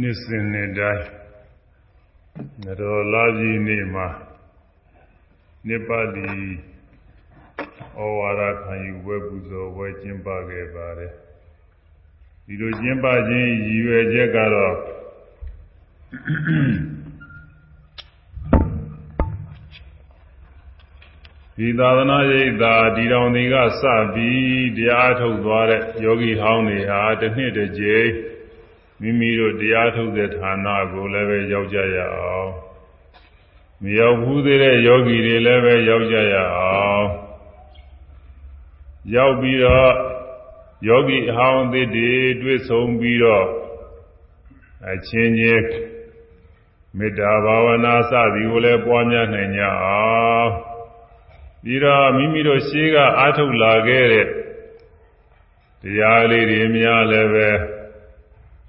နှစ်စဉ်နှစ်တိုင်းနတော်လာကြီးနေ့မှာနိပါဠိဩဝါဒခံယူဝဲပူဇော်ဝဲကျင်းပခဲ့ပါတယ်ဒီလိုကျင်းပခြင်းရည်ရွယ်ချက်ကတော့ဒီသာသနာ့ရိပ်သာဒီတော်ဒီကစပြီးတရားထုတ်သွားတဲ့ယောဂီဟောင်းတွေဟာတစ်နှစ်တစ်ကြိမ် မိမိတို့တရားထုတ်တဲ့ဌာနကိုလည်းပဲရောက်ကြရအောင်မရောက်ဘူးသေးတဲ့ယောဂီတွေလည်းပဲရောက်ကြရအောင်ရောက်ပြီးတော့ယောဂီအဟောင်းအသစ်တွေတွေ့ဆုံပြီးတော့အချင်းချင်းမေတ္တာဘာဝနာစသည်ကိုလည်းပွားများနိုင်ကြအောင်ပြီးတော့မိမိတို့ရှေးကအားထုတ်လာခဲ့တဲ့တရားလေးတွေများလည်းပဲ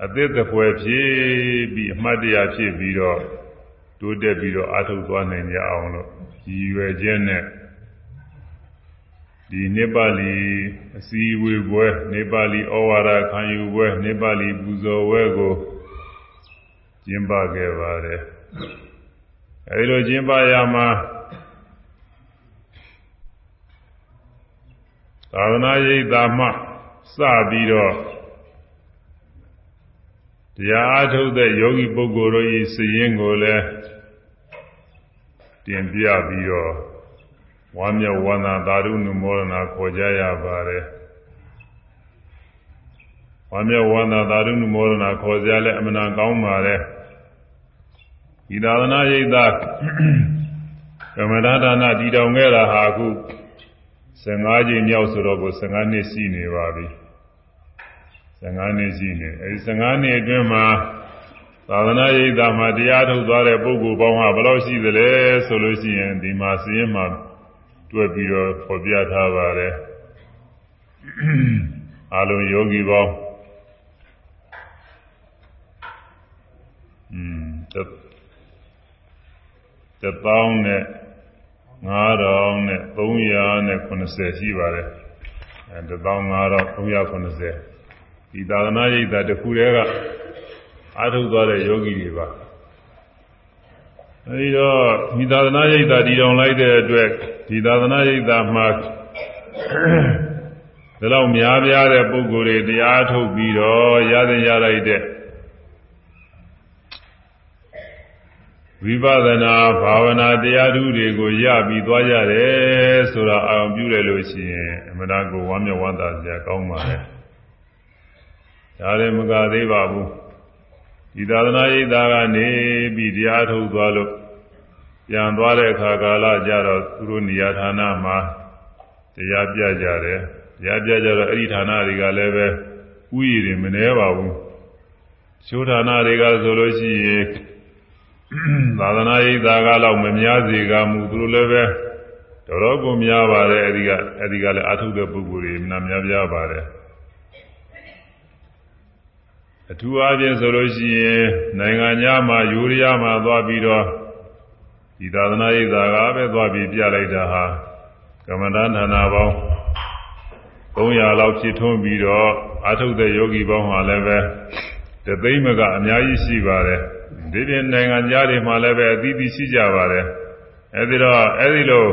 အသစ်တပွဲဖြစ်ပြီးအမှတ်တရဖြစ်ပြီးတော့တိုးတက်ပြီးတော့အားထုတ်သွားနိုင်ကြအောင်လို့ရည်ရွယ်ခြင်းနဲ့ဒီနေပါလီအစည်းအဝေးပွဲနေပါလီဩဝါဒခံယူပွဲနေပါလီပူဇော်ပွဲကိုကျင်းပခဲ့ပါတယ်အဲဒီလိုကျင်းပရမှာသာသနာ့ရိပ်သာမှစပြီးတော့ တရားအားထုတ်တဲ့ယောဂီပုဂ္ဂိုလ်တို့၏စည်ရင်ကိုလည်းတင်ပြပြီးတော့ဝါမျက်ဝန္တာသာရုဏုမောရဏခေါ်ကြရပါတယ်ဝါမျက်ဝန္တာသာရုဏုမောရဏခေါ်ကြလဲအမှန်ကောင်းပါတယ်ဒီသာသနာ့ရိပ်သာကမ္မဒါဒါနတည်တော်ခဲ့တာဟာအခု15ကြိမ်မြောက်ဆိုတော့ကို15နှစ်ရှိနေပါပြီ 15နှစ်ရှိနေအဲဒီ15နှစ်အတွင်းမှာသာသနာ့ရိပ်သာမှာတရားထုတ်သွားတဲ့ပုဂ္ဂိုလ်ပေါင်းဟာဘယ်လောက်ရှိသလဲဆိုလို့ရှိရင်ဒီမှာစည်ရင်မှာတွက်ပြီးတော့ဖော်ပြထားပါတယ်အလုံးယောဂီပေါင်းอืมတသောင်းနဲ့9000နဲ့390ရှိပါတယ်အဲ15390 ဒီသာသနာ့ရိပ်သာတစ်ခုတည်းကအာထုတ်သွားတဲ့ယောဂီတွေပါအဲဒီတော့ဒီသာသနာ့ရိပ်သာတည်တော်လိုက်တဲ့အတွက်ဒီသာသနာ့ရိပ်သာမှာဒီလောက်များပြားတဲ့ပုဂ္ဂိုလ်တွေတရားထုတ်ပြီးတော့ရတဲ့ရလိုက်တဲ့ဝိပဿနာဘာဝနာတရားဓုတွေကိုရပြီးသွားရတယ်ဆိုတာအာရုံပြုရလို့ရှိရင်အမှန်တရားကိုဝမ်းမြောက်ဝမ်းသာစရာကောင်းပါလေ ဒါလည်းမကသေးပါဘူးဒီသာသနာ့ရိပ်သာကနေပြီးတရားထုတ်သွားလို့ပြန်သွားတဲ့အခါကာလကြတော့သူတို့နေရာဌာနမှာတရားပြကြတယ်တရားပြကြတော့အဲ့ဒီဌာနတွေကလည်းပဲဥယျာဉ်တွေမနှဲပါဘူးချိုးဌာနတွေကဆိုလို့ရှိရင်သာသနာ့ရိပ်သာကတော့မများစေကမူသူတို့လည်းပဲတော်တော်ကိုများပါတယ်အဲဒီကအဲဒီကလည်းအထုတဲ့ပုဂ္ဂိုလ်တွေနာများပြားပါတယ် အထူးအားဖြင့်ဆိုလို့ရှိရင်နိုင်ငံခြားမှာယူရီးယားမှာသွားပြီးတော့ဒီသာသနာ့ရိပ်သာကပဲသွားပြီးပြလိုက်တာဟာကမ္မဋ္ဌာန်းဌာနပေါင်း300လောက်ဖြစ်ထွန်းပြီးတော့အာထုတဲ့ယောဂီပေါင်းဟာလည်းပဲတသိမ့်မကအများကြီးရှိပါတယ်ဒီပြင်နိုင်ငံသားတွေမှာလည်းပဲအသီးသီးရှိကြပါတယ်အဲဒီတော့အဲဒီလို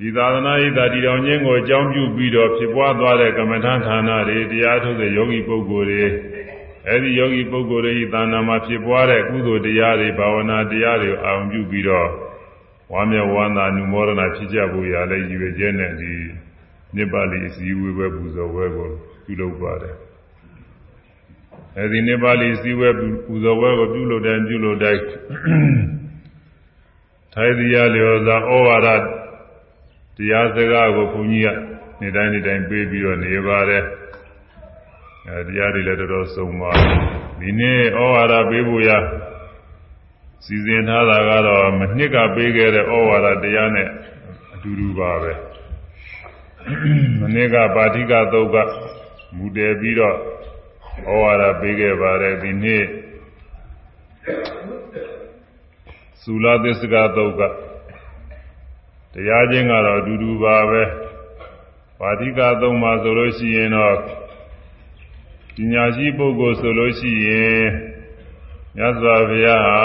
ဒီသာသနာ့ဣဒ္ဓတီတော်ချင်းကိုအကြောင်းပြုပြီးတော့ဖြစ်ပွားသွားတဲ့ကမ္မဋ္ဌာန်းဌာနတွေတရားထုတ်တဲ့ယောဂီပုဂ္ဂိုလ်တွေအဲဒီယောဂီပုဂ္ဂိုလ်တွေဤသာနာမှာဖြစ်ပွားတဲ့ကုသိုလ်တရားတွေဘာဝနာတရားတွေအာရုံပြုပြီးတော့ဝါမျက်ဝန္တာနုမောဒနာဖြစ်ကြဖို့ရလဲရည်ရွယ်ချက်နဲ့ဒီနိဗ္ဗာန်အစည်းအဝေးပဲပူဇော်ဝဲကိုပြုလုပ်ပါတယ်အဲဒီနိဗ္ဗာန်စည်းဝဲပူဇော်ဝဲကိုပြုလုပ်တယ်ပြုလုပ်တိုင်းထိုင်တရားလျော်စွာဩဝါဒ တရားစကားကိုဘုန်းကြီးကနေတိုင်းနေတိုင်းပေးပြီးတော့နေပါတယ်အဲတရားတွေလည်းတော်တော်စုံပါဒီနေ့ဩဝါဒပေးဖို့ရစီစဉ်ထားတာကတော့မနှစ်ကပေးခဲ့တဲ့ဩဝါဒတရားနဲ့အတူတူပါပဲမနေ့ကပါဠိကသုတ်ကမူတည်ပြီးတော့ဩဝါဒပေးခဲ့ပါတယ်ဒီနေ့သုလာသစ္စကသုတ်က တရားချင်းကတော့အတူတူပါပဲပါဠိကသုံးပါဆိုလို့ရှိရင်တော့ပညာရှိပုဂ္ဂိုလ်ဆိုလို့ရှိရင်မြတ်စွာဘုရားဟာ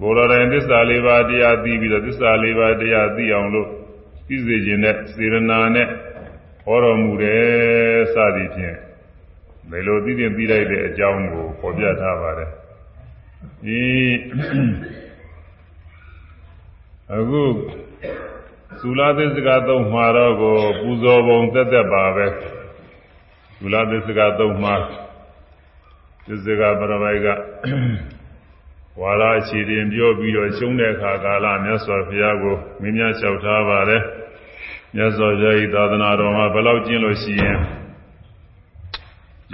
ကိုယ်တော်တိုင်သစ္စာလေးပါးတရားသိပြီးတော့သစ္စာလေးပါးတရားသိအောင်လို့သိစေခြင်းနဲ့စေရနာနဲ့ဟောတော်မူတယ်စသည်ဖြင့်ဘယ်လိုသိသိသိလိုက်တဲ့အကြောင်းကိုပေါ်ပြထားပါတယ်ဒီ အခုသုလာသစ္စကသုံးမှာတော့ကိုပူဇော်ပုံတက်တက်ပါပဲသုလာသစ္စကသုံးမှာသစ္စကပရပိုက်ကဝါရအခြေတင်ပြောပြီးတော့ရှုံးတဲ့အခါကာလမြတ်စွာဘုရားကိုမင်းများလျှောက်ထားပါတယ်မြတ်စွာဘုရားဤသာသနာတော်မှာဘယ်လောက်ကျင့်လို့ရှိရင်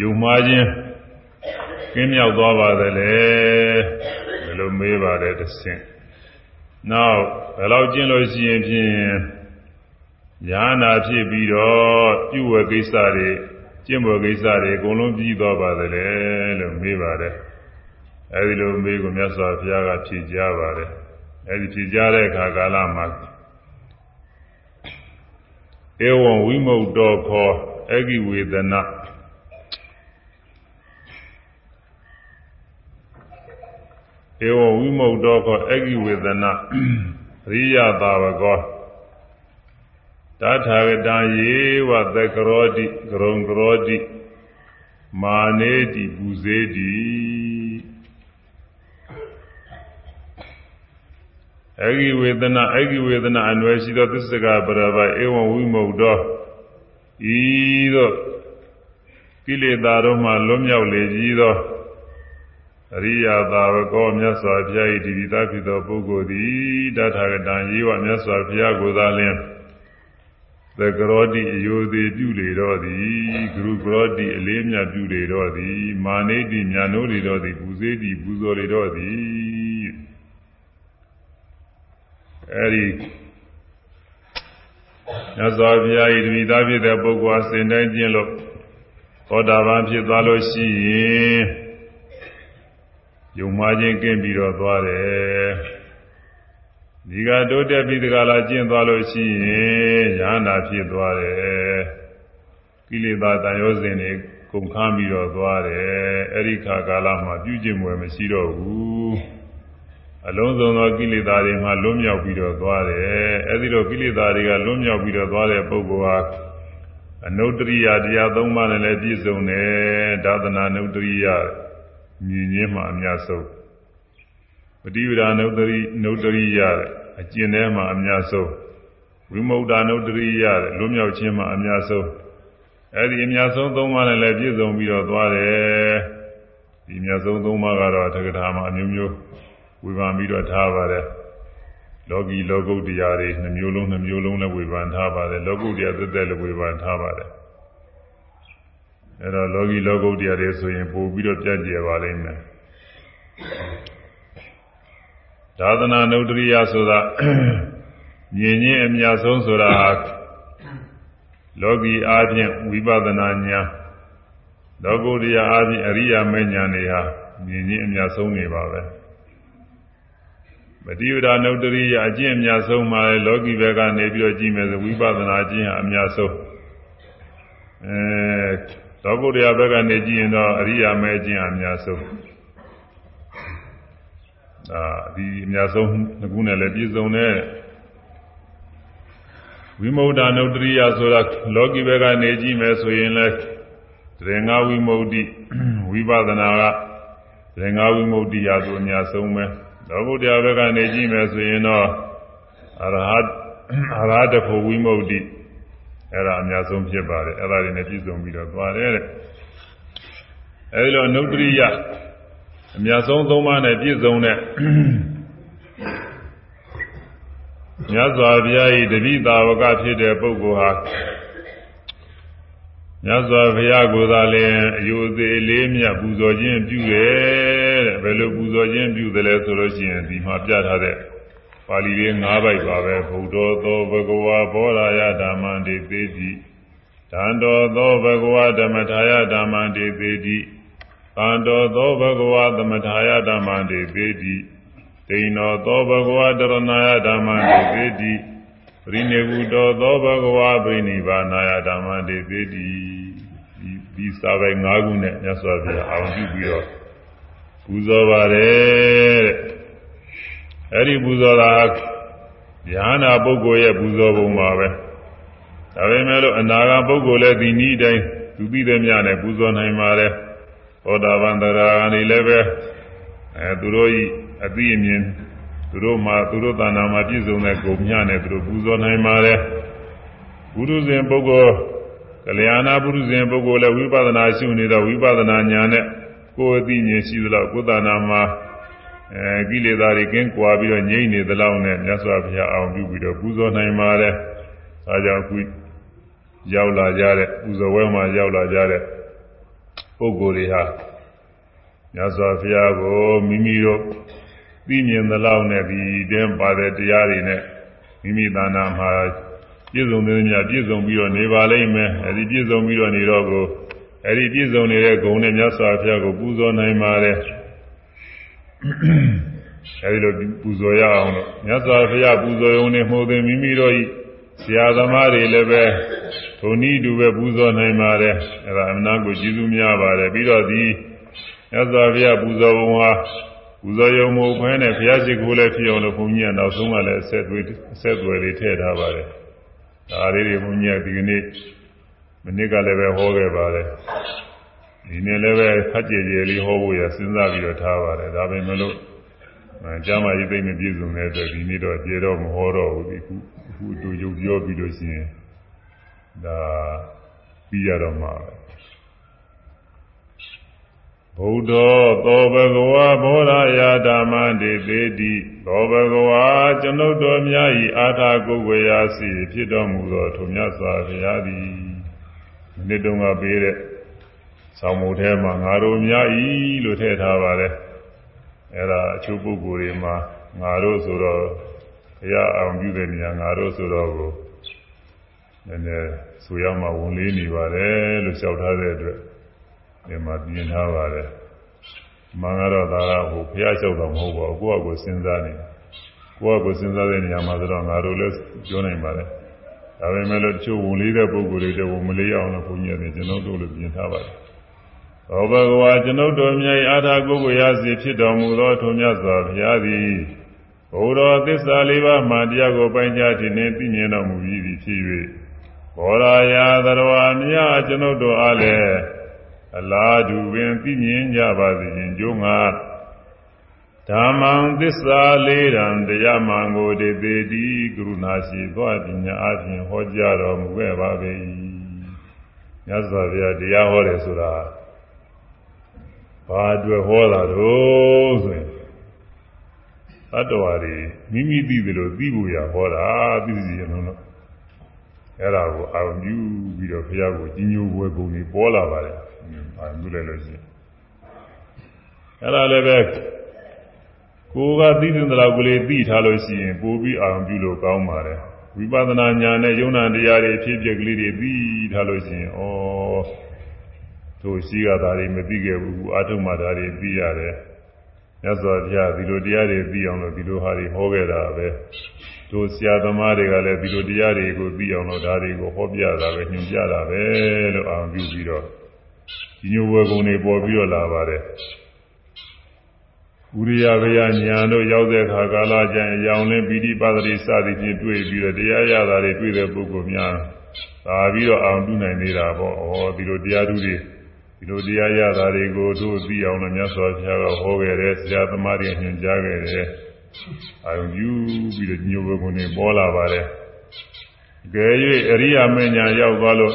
ယုံမှားခြင်းကင်းမြောက်သွားပါသလဲဘယ်လိုမေးပါတယ်တဆင့် နောက်ဘယ်လောက်ကျင့်လို့ရှိရင်ဖြင့်ညာနာဖြစ်ပြီးတော့ပြုဝဲကိစ္စတွေကျင့်ဝဲကိစ္စတွေအကုန်လုံးပြီးသွားပါသလဲလို့မေးပါတယ်အဲဒီလိုမေးကိုမြတ်စွာဘုရားကဖြေကြားပါတယ်အဲဒီဖြေကြားတဲ့အခါကာလမှာဧဝံဝိမု ക്ത ခောအဂိဝေဒနာ ဧဝဝိမု क्तो ကောအဂိဝေဒနာရိယတာဝကောတာထာဂတံယေဝသကရောတိဂရုံကရောတိမာနေတိပူဇေတိအဂိဝေဒနာအဂိဝေဒနာအနွယ်ရှိသောသစ္စကပရပဧဝဝိမု क्तो ဤသို့ကိလေသာတို့မှလွတ်မြောက်လေကြီးသော အရိယာသာဝကောမြတ်စွာဘုရား၏ဒီဒီသားဖြစ်သောပုဂ္ဂိုလ်သည်တထာဂတံယေဝမြတ်စွာဘုရားကိုသာလျှင်သကရောတိအယိုသေးပြုလေတော့သည်ဂရုကရောတိအလေးမြတ်ပြုလေတော့သည်မာနေတိညာနိုးလေတော့သည်ပူဇေတိပူဇော်လေတော့သည်အဲဒီမြတ်စွာဘုရား၏ဒီဒီသားဖြစ်တဲ့ပုဂ္ဂိုလ်အစဉ်တိုင်းကျင့်လို့သောတာပန်ဖြစ်သွားလို့ရှိရင် ယုံမှားခြင်းကင်းပြီးတော့သွားတယ်ဒီကတိုးတက်ပြီးတကလားကျင့်သွားလို့ရှိရင်ညာနာဖြစ်သွားတယ်ကိလေသာတန်ရောစဉ်တွေကုန်ခန်းပြီးတော့သွားတယ်အဲ့ဒီခါကာလမှာပြုကျင့်ွယ်မရှိတော့ဘူးအလုံးစုံသောကိလေသာတွေမှလွတ်မြောက်ပြီးတော့သွားတယ်အဲ့ဒီတော့ကိလေသာတွေကလွတ်မြောက်ပြီးတော့သွားတဲ့ပုဂ္ဂိုလ်ဟာအနုတ္တရိယတရားသုံးပါးနဲ့လည်းပြည့်စုံတယ်ဒါသနာနုတ္တရိယ မြင်ခြင်းမှအများဆုံးပฏิဝဒနုတ္တရိနုတ္တရိယအကျင့်ထဲမှာအများဆုံးဝိမု ക്ത နုတ္တရိယလွတ်မြောက်ခြင်းမှအများဆုံးအဲ့ဒီအများဆုံးသုံးပါးနဲ့လည်းပြည့်စုံပြီးတော့သွားတယ်ဒီအများဆုံးသုံးပါးကတော့တက္ကထာမှာအမျိုးမျိုးဝေဖန်ပြီးတော့ထားပါတယ်လောကီလောကုတ္တရာတွေနှမျိုးလုံးနှမျိုးလုံးနဲ့ဝေဖန်ထားပါတယ်လောကုတ္တရာသက်သက်လည်းဝေဖန်ထားပါတယ် အဲတော့လောကီလောကုတ္တရာတွေဆိုရင်ပို့ပြီးတော့ပြည့်ကျယ်ပါလိမ့်မယ်သာသနာနုတ္တရိယဆိုတာမြင်ချင်းအများဆုံးဆိုတာဟာလောကီအားဖြင့်ဝိပဿနာဉာဏ်လောကုတ္တရာအားဖြင့်အရိယာမဉ္ဇဏ်တွေဟာမြင်ချင်းအများဆုံးနေပါပဲမတိယဒနုတ္တရိယအကျင့်အများဆုံးမှာလောကီဘက်ကနေပြီးတော့ကြည့်မယ်ဆိုဝိပဿနာကျင့်ဟာအများဆုံးအဲ လောကုတ္တရာဘက်ကနေကြည့်ရင်တော့အရိယာမဲကျင့်ဟာအများဆုံးဒါဒီအများဆုံးငခုနဲ့လည်းပြည့်စုံတဲ့ဝိမု ക്ത နုတ္တရိယဆိုတာလောကီဘက်ကနေကြည့်မယ်ဆိုရင်လည်းတရေငါဝိမု ക്തി ဝိပဿနာကတရေငါဝိမု ക്തി ရာဆိုအများဆုံးပဲလောကုတ္တရာဘက်ကနေကြည့်မယ်ဆိုရင်တော့အရဟတ်အရဟတဖို့ဝိမု ക്തി အဲ့ဒါအများဆုံးဖြစ်ပါတယ်အဲ့ဒါတွေနဲ့ပြည့်စုံပြီးတော့သွားတယ်တဲ့အဲဒီလိုနုတ္တရိယအများဆုံးသုံးပါးနဲ့ပြည့်စုံတဲ့မြတ်စွာဘုရား၏တတိတာဝကဖြစ်တဲ့ပုဂ္ဂိုလ်ဟာမြတ်စွာဘုရားကိုယ်သာလျှင်အယုသေးလေးမြတ်ပူဇော်ခြင်းပြုတယ်တဲ့ဘယ်လိုပူဇော်ခြင်းပြုတယ်လဲဆိုလို့ရှိရင်ဒီမှာပြထားတဲ့ ပါဠိလေး၅ပိုက်ပါပဲဘုဒ္ဓသောဘဂဝါဘောရာယဓမ္မံတေသေတိတံတော်သောဘဂဝါဓမ္မထာယဓမ္မံတေသေတိတံတော်သောဘဂဝါသမထာယဓမ္မံတေသေတိဒိဏောသောဘဂဝါတရဏယဓမ္မံတေသေတိပရိနိဗ္ဗုတောသောဘဂဝါပရိနိဗ္ဗာနာယဓမ္မံတေသေတိဒီစာပိုင်၅ခုနဲ့မြတ်စွာဘုရားအောင်ပြုပြီးတော့ပူဇော်ပါတယ်တဲ့ အဲ့ဒီပူဇော်တာဉာဏပုဂ္ဂိုလ်ရဲ့ပူဇော်ပုံပါပဲဒါပေမဲ့လို့အနာဂတ်ပုဂ္ဂိုလ်လည်းဒီနည်းတိုင်းသူပြီးတဲ့မြနဲ့ပူဇော်နိုင်ပါတယ်ဟောတာဗန္တရာအနေလည်းပဲအဲသူတို့ဤအသိအမြင်သူတို့မှာသူတို့တဏ္ဍာမှာပြည့်စုံတဲ့ဂုဏ်ညနဲ့သူတို့ပူဇော်နိုင်ပါတယ်ဘုရုဇဉ်ပုဂ္ဂိုလ်ကလျာဏပုရုဇဉ်ပုဂ္ဂိုလ်လည်းဝိပဿနာရှုနေတော့ဝိပဿနာဉာဏ်နဲ့ကိုယ်အသိဉာဏ်ရှိသလောက်ကိုယ်တဏ္ဍာမှာ အဲကိလေသာတွေကင်းကွာပြီးတော့ငြိမ့်နေသလောက်နဲ့မြတ်စွာဘုရားအောင်ပြုပြီးတော့ပူဇော်နိုင်ပါတယ်။ဒါကြောင့်အခုရောက်လာကြတဲ့ပူဇော်ဝဲမှာရောက်လာကြတဲ့ပုဂ္ဂိုလ်တွေဟာမြတ်စွာဘုရားကိုမိမိတို့သိမြင်သလောက်နဲ့ဒီတင်းပါတဲ့တရားတွေနဲ့မိမိသာနာမှာပြည့်စုံတဲ့မြတ်ပြည့်စုံပြီးတော့နေပါလိမ့်မယ်အဲဒီပြည့်စုံပြီးတော့နေတော့ကိုအဲဒီပြည့်စုံနေတဲ့ဂုဏ်နဲ့မြတ်စွာဘုရားကိုပူဇော်နိုင်ပါတယ် အဲဒီလိုပူဇော်ရအောင်လို့မြတ်စွာဘုရားပူဇော်ရုံနဲ့မှုသည်မိမိတို့ဤဆရာသမားတွေလည်းပဲထိုနည်းတူပဲပူဇော်နိုင်ပါတယ်အဲဒါအမနာကိုကျေးဇူးများပါတယ်ပြီးတော့ဒီမြတ်စွာဘုရားပူဇော်ပုံဟာပူဇော်ရုံမဟုတ်ဘဲနဲ့ဘုရားရှိခိုးလည်းဖြစ်အောင်လို့ဘုန်းကြီးကနောက်ဆုံးကလည်းအဆက်သွေးအဆက်သွယ်တွေထည့်ထားပါတယ်ဒါလေးတွေဘုန်းကြီးကဒီကနေ့မနစ်ကလည်းပဲဟောခဲ့ပါတယ် ဒီနေ့လည်းပဲခက်ကြည်ကြည်လေးဟောဖို့ရစဉ်းစားပြီးတော့ထားပါတယ်ဒါပေမဲ့လို့ကျမ်းမာရေးသိမ့်မပြည့်စုံတဲ့အတွက်ဒီနေ့တော့ကျေတော့မဟောတော့ဘူးဒီခုအခုတူရုပ်ပြောပြီးလို့ရှိရင်ဒါပြီးရတော့မှာဘုဒ္ဓသောဘဂဝါဘောရယာဓမ္မတေသေတိသောဘဂဝါကျွန်ုပ်တို့များဤအာထာကိုယ်ဝေယစီဖြစ်တော်မူသောထိုမြတ်စွာဘုရားသည်ဒီနေ့တုန်းကပေးတဲ့ ဆောင်းမုတ်ထဲမှာငါတို့များဤလို့ထည့်ထားပါတယ်အဲ့ဒါအချို့ပုဂ္ဂိုလ်တွေမှာငါတို့ဆိုတော့ဘုရားအောင်ပြုတဲ့နေရာငါတို့ဆိုတော့ကိုနည်းနည်းဆိုရမှဝန်လေးနေပါတယ်လို့လျှောက်ထားတဲ့အတွက်ဒီမှာပြင်ထားပါတယ်မင်္ဂတော့ဒါကဟိုဘုရားလျှောက်တော့မဟုတ်ပါဘူးကိုယ့်အကိုစဉ်းစားနေကိုယ့်အကိုစဉ်းစားတဲ့နေရာမှာဆိုတော့ငါတို့လည်းပြောနိုင်ပါတယ်ဒါပေမဲ့လို့တချို့ဝန်လေးတဲ့ပုဂ္ဂိုလ်တွေတော့ဝန်မလေးအောင်လို့ဘုန်းကြီးကကျွန်တော်တို့လည်းပြင်ထားပါတယ် သောဘဂဝါကျွန်ုပ်တို့မြတ်အာထာကိုကိုရစီဖြစ်တော်မူသောထုံမြတ်စွာဘုရားသည်ဘုရောသစ္စာလေးပါးမှတရားကိုပိုင်းခြားခြင်းနှင့်သိမြင်တော်မူပြီးဖြစ်၍ဘောရာယာသရဝါမြတ်ကျွန်ုပ်တို့အားလည်းအလားတူပင်သိမြင်ကြပါစေခြင်းကြိုးငါဓမ္မံသစ္စာလေးရန်တရားမှန်ကိုတေသေးတိကရုဏာရှိသောပညာအပြင်ဟောကြားတော်မူခဲ့ပါပေ၏မြတ်စွာဘုရားတရားဟောတယ်ဆိုတာ ဘာအတွက်ဟောတာတော့ဆိုရင်သတ္တဝါတွေမိမိသိတယ်လို့သိဖို့ရဟောတာသိစီရလုံးတော့အဲ့ဒါကိုအာရုံပြုပြီးတော့ဘုရားကိုကြီးညိုပွဲပုံတွေပေါ်လာပါတယ်အာရုံပြုလိုက်လို့ရှိရင်အဲ့ဒါလည်းပဲကိုယ်ကသိတဲ့တရားကိုလေးသိထားလို့ရှိရင်ပို့ပြီးအာရုံပြုလို့ကောင်းပါတယ်ဝိပဿနာဉာဏ်နဲ့ယုံနာတရားတွေဖြစ်ဖြစ်ကလေးတွေသိထားလို့ရှိရင်ဩ တို့ရှိကသာတွေမသိခဲ့ဘူးအာထုမှတာတွေသိရတယ်မြတ်စွာဘုရားဒီလိုတရားတွေသိအောင်လို့ဒီလိုဟာတွေဟောခဲ့တာပဲတို့ဆရာသမားတွေကလည်းဒီလိုတရားတွေကိုသိအောင်လို့ဒါတွေကိုဟောပြတာပဲညွှန်ပြတာပဲလို့အာရုံပြုပြီးတော့ဒီညိုဝယ်ကုန်တွေပေါ်ပြီးတော့လာပါတယ်ဥရိယဗျာညာတို့ရောက်တဲ့အခါကာလကျရင်အယောင်လင်းပိဋိပါဒတိစသည်ဖြင့်တွေ့ပြီးတော့တရားရတာတွေတွေ့တဲ့ပုဂ္ဂိုလ်များသာပြီးတော့အောင်ပြုနိုင်နေတာပေါ့။ဩဒီလိုတရားဓုတွေဒီ လိုတရားရတာတွေကိုတို့သိအောင်လို့မြတ်စွာဘုရားကဟောခဲ့တယ်ဆရာသမားတွေညွှန်ကြားခဲ့တယ်။အာယုယူပြီးတော့ညိုဘုံတွေပေါ်လာပါတယ်။ကြဲ၍အရိယာမဉ္ဇဏ်ရောက်သွားလို့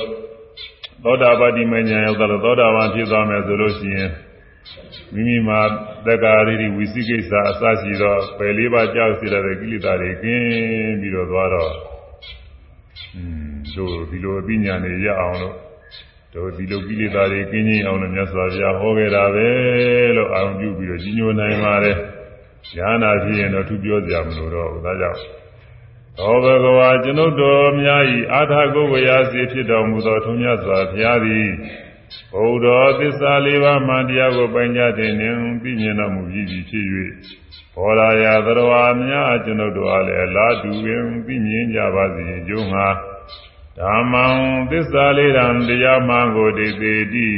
သောတာပတိမဉ္ဇဏ်ရောက်သွားလို့သောတာပန်ဖြစ်သွားမယ်ဆိုလို့ရှိရင်မိမိမှာသက္ကာရိဝိသိကိစ္စအစရှိသောပယ်လေးပါးကြောက်စီတဲ့ကိလေသာတွေကင်းပြီးတော့သွားတော့อืมတို့ဒီလိုအပညာနေရအောင်လို့ တို့ဒီလိုကိလေသာတွေကင်းခြင်းအောင်လို့မြတ်စွာဘုရားဟောခဲ့တာပဲလို့အာရုံပြုပြီးတော့ကြီးညိုနိုင်ပါတယ်ဉာဏ်နာဖြစ်ရင်တော့သူပြောကြမလို့တော့ဒါကြောင့်သောဘဂဝါကျွန်ုပ်တို့များ၏အာထာကိုဝေယစီဖြစ်တော်မူသောထုံးမြတ်စွာဘုရားသည်ဘုဒ္ဓသစ္စာလေးပါးမှတရားကိုပိုင်ကြတဲ့နှင့်သိမြင်တော်မူပြီးဖြစ်၍ဘောရာယာသရဝါများကျွန်ုပ်တို့အားလည်းအလားတူပင်သိမြင်ကြပါစေကြုံငါ ဓဓမ္မံသစ္စာလေးရန်တရားမှန်ကိုတည်တည်တိ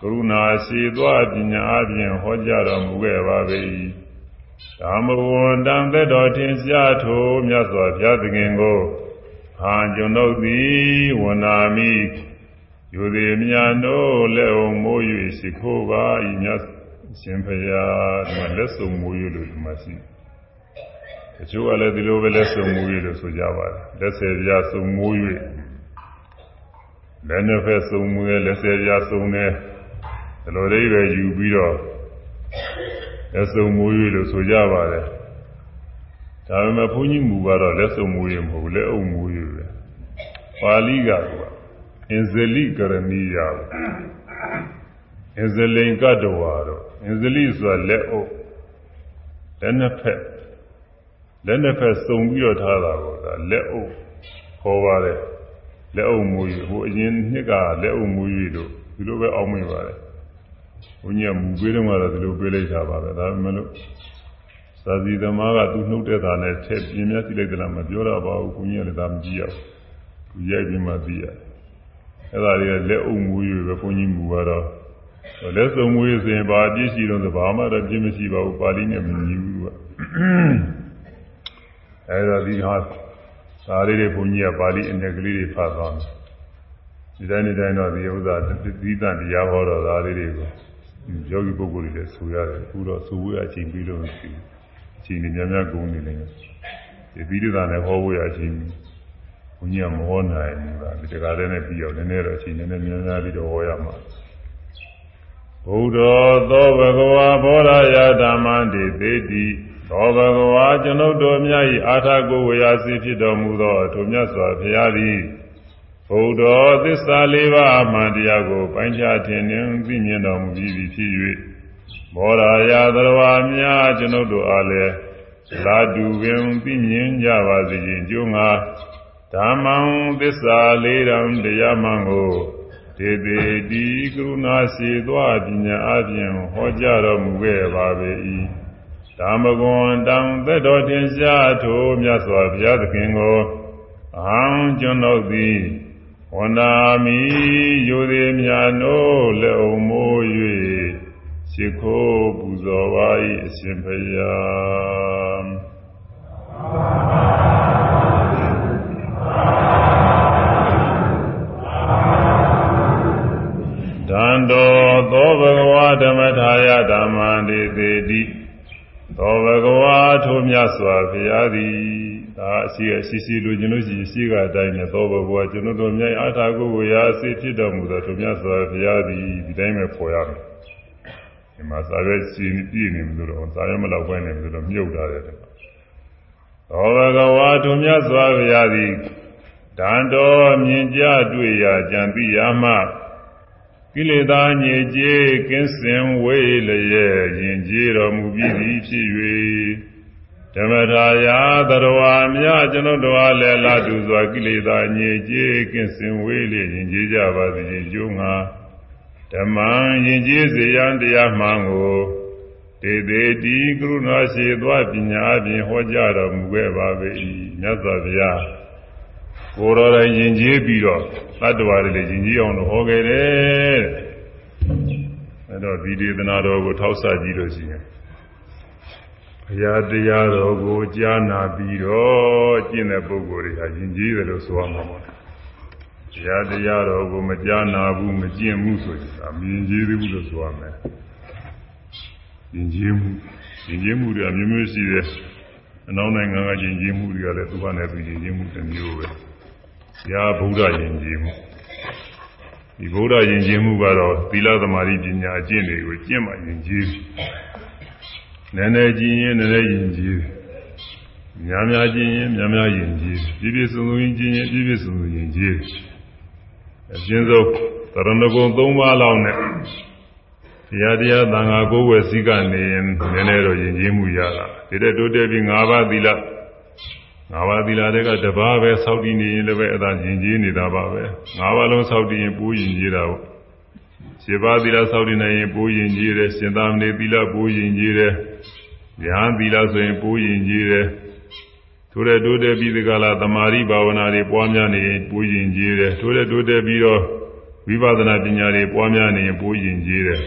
ကရုဏာရှိသွားပညာအပြင်ဟောကြားတော်မူခဲ့ပါ၏ဓမ္မဝန္တံသက်တော်ထင်ရှားထိုမြတ်စွာဘုရားသခင်ကိုဟာကျွန်ုပ်သည်ဝန္နာမိယူသည်မြတ်တို့လက်အောင်မိုး၍ရှိခိုးပါ၏မြတ်ရှင်ဖရာဒီမှာလက်စုံမိုး၍လို့ဒီမှာရှိတချို့ကလည်းဒီလိုပဲလက်စုံမိုး၍လို့ဆိုကြပါတယ်လက်ဆယ်ပြားစုံမိုး၍ လက်နှစ်ဖက်စုံမူရဲ့လက်ဆယ်ပြားစုံတယ်ဒီလိုလေးပဲယူပြီးတော့လက်စုံမူ၍လို့ဆိုကြပါတယ်ဒါပေမဲ့ဘုန်းကြီးမူကတော့လက်စုံမူရမဟုတ်လက်အုပ်မူရပဲပါဠိကကအင်ဇလိကရဏီယအင်ဇလိန်ကတဝါတော့အင်ဇလိဆိုတာလက်အုပ်လက်နှစ်ဖက်လက်နှစ်ဖက်စုံပြီးတော့ထားတာကိုဒါလက်အုပ်ခေါ်ပါတယ် လက်အုပ်မူရဟိုအရင်နှစ်ကလက်အုပ်မူရလို့ဒီလိုပဲအောင်းမိပါတယ်ဘုန်းကြီးကမူပေးတော့မှတော့ဒီလိုပေးလိုက်တာပါပဲဒါပေမဲ့လို့သာသီသမားကသူနှုတ်တဲ့တာနဲ့ထည့်ပြင်းများသိလိုက်ကြလားမပြောတော့ပါဘူးဘုန်းကြီးကလည်းဒါမကြည့်ရဘူးရိုက်ပြီးမှသိရတယ်အဲ့ဒါတွေကလက်အုပ်မူရပဲဘုန်းကြီးမူကတော့လက်စုံမူရဆိုရင်ဘာပြည့်ရှိတော့ဆိုဘာမှတော့ပြည့်မရှိပါဘူးပါဠိနဲ့မညီဘူးကအဲ့တော့ဒီဟာ ဒါလေးတွေဘုန်းကြီးကပါဠိအနေကလေးတွေဖတ်သွားတယ်ဒီတိုင်းဒီတိုင်းတော့ဒီဥစ္စာသီးသန့်တရားဟောတော့ဒါလေးတွေကိုယောဂီပုဂ္ဂိုလ်တွေလည်းဆိုရတယ်အခုတော့ဆိုဝေးအချိန်ပြီးလို့မရှိဘူးအချိန်တွေများများကုန်နေတယ်ဒီသီးသန့်နဲ့ဟောဝေးအချိန်ဘုန်းကြီးကမဟောနိုင်ဘူးလားဒီတကားလေးနဲ့ပြီးတော့နည်းနည်းတော့အချိန်နည်းနည်းများများပြီးတော့ဟောရမှာ ဘုဒ္ဓသောဘဂဝါဘောရယဓမ္မန္တိသေတိသောဘဂဝါကျွန်ုပ်တို့မြတ်၏အာထကိုဝေယစီဖြစ်တော်မူသောထိုမြတ်စွာဘုရားသည်ဘုဒ္ဓသစ္စာလေးပါးအမှန်တရားကိုပိုင်းခြားထင်မြင်သိမြင်တော်မူပြီးပြီဖြစ်၍ဘောရာယသရဝါများကျွန်ုပ်တို့အားလည်းလာတူပင်သိမြင်ကြပါစေခြင်းကျိုးငါဓမ္မံသစ္စာလေးရန်တရားမှန်ကို တေတေတိကရုဏာစေသောပညာအပြင်ဟောကြားတော်မူခဲ့ပါပေ၏ဓမ္မဂွန်တံသက်တော်တင်ရှားထိုမြတ်စွာဘုရားသခင်ကိုအဟံကျွန်ုပ်သည်ဝန္နာမိယိုသေးမြတ်နိုးလက်အုံမိုး၍ရှိခိုးပူဇော်ပါ၏အရှင်ဘုရား သောဘဂဝါထိုမြတ်စွာဘုရားသည်ဒါအရှိအရှိရှိလိုချင်လို့ရှိရင်ရှိကအတိုင်းနဲ့သောဘဘွားကျွန်တော်တို့မြိုက်အားထာကိုကိုရာအစိဖြစ်တော်မူသောသူမြတ်စွာဘုရားသည်ဒီတိုင်းပဲပေါ်ရမယ်ဒီမှာစာရွက်စီပြည့်နေမလို့တော့စာရွက်မလောက်ပိုင်းနေမလို့တော့မြုပ်ထားတယ်သောဘဂဝါသူမြတ်စွာဘုရားသည်တန်တော်မြင်ကြတွေ့ရာကြံသိရမှ ကိလေသာညစ်ကြေးကင်းစင်ဝေးလျက်ယင်ကြည်တော်မူပြီးသည်ဖြစ်၍ဓမ္မထာယာသရဝါမြကျွန်ုပ်တို့အားလည်းလာတူစွာကိလေသာညစ်ကြေးကင်းစင်ဝေးလျက်ယင်ကြည်ကြပါစေကျိုးငါဓမ္မယင်ကြည်စေရန်တရားမှန်ကိုတေသေးတိကရုဏာရှိသောပညာဖြင့်ဟောကြားတော်မူခဲ့ပါ၏မြတ်စွာဘုရား ကိုယ်တော်တိုင်ယင်ကြည်ပြီးတော့သတ္တဝါတွေလည်းယင်ကြည်အောင်လို့ဟောခဲ့တယ်အဲတော့ဒီဒေသနာတော်ကိုထောက်ဆကြည့်လို့ရှိရင်ဘုရားတရားတော်ကိုကြားနာပြီးတော့ကျင့်တဲ့ပုဂ္ဂိုလ်တွေဟာယဉ်ကျေးတယ်လို့ဆိုရမှာပေါ့ဘုရားတရားတော်ကိုမကြားနာဘူးမကျင့်ဘူးဆိုရင်ဒါမြင်ကျေးဘူးလို့ဆိုရမယ်ယဉ်ကျေးမှုယဉ်ကျေးမှုတွေအမျိုးမျိုးရှိတယ်အနောက်နိုင်ငံကယဉ်ကျေးမှုတွေကလည်းသူကလည်းသူယဉ်ကျေးမှုတစ်မျိုးပဲ ဘုရားဗုဒ္ဓယဉ်ကျေးမှုဒီဗုဒ္ဓယဉ်ကျေးမှုကတော့သီလသမာဓိပညာအကျင့်တွေကိုကျင့်မှယဉ်ကျေးနည်းနည်းကြည့်ရင်နည်းနည်းယဉ်ကျေးများများကြည့်ရင်များများယဉ်ကျေးပြည့်ပြည့်စုံစုံကြည့်ရင်ပြည့်ပြည့်စုံစုံယဉ်ကျေးအရှင်းဆုံးသရဏဂုံ၃ပါးလောက်နဲ့တရားတရားသံဃာကိုယ်ဝယ်စည်းကနေရင်နည်းနည်းတော့ယဉ်ကျေးမှုရတာဒီတဲ့တိုးတက်ပြီး၅ပါးသီလ ၅ပါးသီလတွေကတပါးပဲစောက်တည်နေရင်လည်းပဲအသာယဉ်ကျေးနေတာပါပဲ၅ပါးလုံးစောက်တည်ရင်ပူးယဉ်ကျေးတာပေါ့ရှင်ပါသီလစောက်တည်နေရင်ပူးယဉ်ကျေးတယ်ရှင်သာမဏေသီလပူးယဉ်ကျေးတယ်ဉာဏ်သီလဆိုရင်ပူးယဉ်ကျေးတယ်ထိုးတဲ့တိုးတဲ့ပြီးဒီကလာသမာဓိဘာဝနာတွေပွားများနေရင်ပူရင်ကြီးတယ်ထိုးတဲ့တိုးတဲ့ပြီးတော့ဝိပဿနာပညာတွေပွားများနေရင်ပူရင်ကြီးတယ်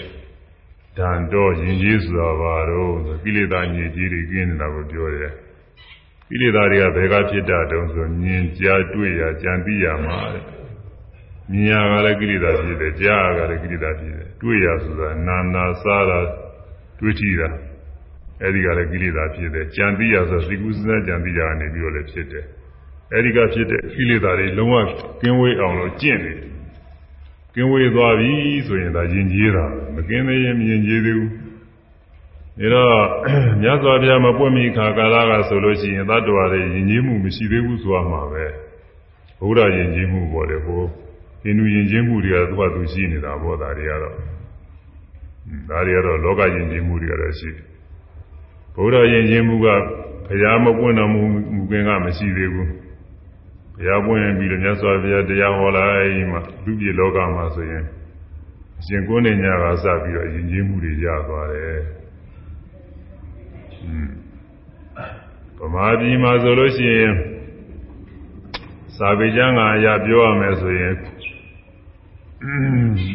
ဓာန်တော့ရင်ကြီးဆိုတာဘာတော့ကိလေသာညစ်ကြီးတွေကင်းနေတာကိုပြောတယ် ကိလေသာတွေကဘယ်ကဖြစ်တာတုံးဆိုမြင်ကြားတွေ့ရကြံသိရမှာတဲ့မြင်ရကလည်းကိလေသာဖြစ်တယ်ကြားရကလည်းကိလေသာဖြစ်တယ်တွေ့ရဆိုတာနာနာစားတာတွေ့ထိတာအဲဒီကလည်းကိလေသာဖြစ်တယ်ကြံသိရဆိုသိကုသနာကြံသိရကနေပြီးတော့လည်းဖြစ်တယ်အဲဒီကဖြစ်တဲ့ကိလေသာတွေလုံးဝကင်းဝေးအောင်လို့ကျင့်တယ်ကင်းဝေးသွားပြီဆိုရင်ဒါယဉ်ကျေးတာမကင်းသေးရင်မယဉ်ကျေးသေးဘူး ဒါတော့မြတ်စွာဘုရားမပွင့်မီခါကာလကဆိုလို့ရှိရင်သတ္တဝါတွေယဉ်ကျေးမှုမရှိသေးဘူးဆိုရမှာပဲဘုရားယဉ်ကျေးမှုပေါ်တယ်ဟိုဟိန္ဒူယဉ်ကျေးမှုတွေကသူ့ဘာသူရှိနေတာဘောတာတွေကတော့ဒါတွေကတော့လောကယဉ်ကျေးမှုတွေကတော့ရှိတယ်ဘုရားယဉ်ကျေးမှုကဘုရားမပွင့်တော်မူမူခင်ကမရှိသေးဘူးဘုရားပွင့်ပြီးတော့မြတ်စွာဘုရားတရားဟောလိုက်မှလူပြည်လောကမှာဆိုရင်အရှင်ကိုးနေညာကစပြီးတော့ယဉ်ကျေးမှုတွေရသွားတယ် ဗမာပြည်မှာဆိုလို့ရှိရင်စာပေကျမ်းကအရာပြောရမယ်ဆိုရင်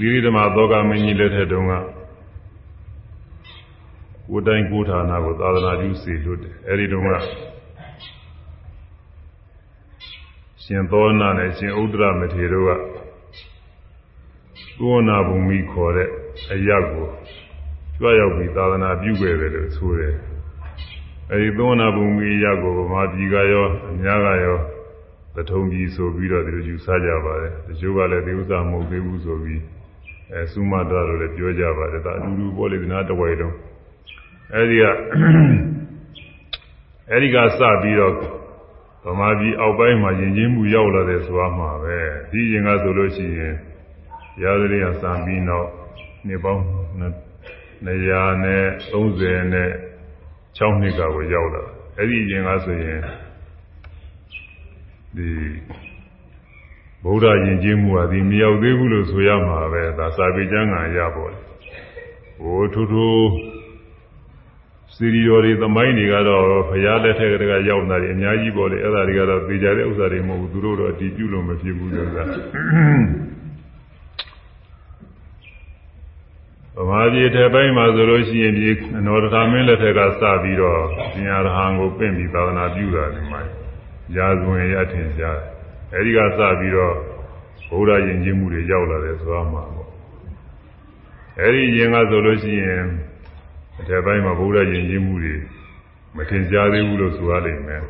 ဒီဓမ္မသောကမင်းကြီးလက်ထက်တုန်းကကိုယ်တိုင်ကိုယ်ဌာနကိုသာသနာပြုစေလွတ်တယ်အဲဒီတုန်းကရှင်သောနာနဲ့ရှင်ဥဒ္ဒရမထေတို့ကသုဝနာဘုံမီခေါ်တဲ့အရာကိုကြွရောက်ပြီးသာသနာပြုခဲ့တယ်လို့ဆိုတယ် အဲဒီသုဝနာဘုံမီအရာကိုဗမာပြည်ကရောအများကရောပထုံကြီးဆိုပြီးတော့ဒီလိုယူဆကြပါတယ်တချို့ကလည်းဒီဥစ္စာမဟုတ်သေးဘူးဆိုပြီးအဲသုမတလို့လည်းပြောကြပါတယ်ဒါအတူတူပေါ်လေဒီနာတဝိုင်လုံးအဲဒီကအဲဒီကစပြီးတော့ဗမာပြည်အောက်ပိုင်းမှာယဉ်ကျေးမှုရောက်လာတယ်ဆိုရမှာပဲဒီရင်ကဆိုလို့ရှိရင်ရာဇရိယစံပြီးနောက်နှစ်ပေါင်း230နဲ့ 6နှစ်ကကိုရောက်လာအဲ့ဒီရင်ကဆိုရင်ဒီဗုဒ္ဓယဉ်ကျေးမှုဟာဒီမရောက်သေးဘူးလို့ဆိုရမှာပဲဒါစာပေကျမ်းဂန်ရပေါ်တယ်ဟိုထူးထူးစီရီယော်တွေသမိုင်းတွေကတော့ဘုရားလက်ထက်ကတည်းကရောက်လာတယ်အများကြီးပေါ်တယ်အဲ့ဒါတွေကတော့သိကြတဲ့ဥစ္စာတွေမဟုတ်ဘူးသူတို့တော့အတည်ပြုလို့မဖြစ်ဘူးဆိုတာ ဗမာပြည်ထဲပိုင်းမှာဆိုလို့ရှိရင်ဒီအနောဒထာမင်းလက်ထက်ကစပြီးတော့ပညာရဟန်းကိုပြင့်ပြီးသာသနာပြုတာဒီမှာရာဇဝင်ရထင်ရှားအဲဒီကစပြီးတော့ဘုရားယဉ်ကျေးမှုတွေရောက်လာတယ်ဆိုတော့မှာပေါ့အဲဒီယင်ကဆိုလို့ရှိရင်အထက်ပိုင်းမှာဘုရားယဉ်ကျေးမှုတွေမထင်ရှားသေးဘူးလို့ဆိုရလိမ့်မယ်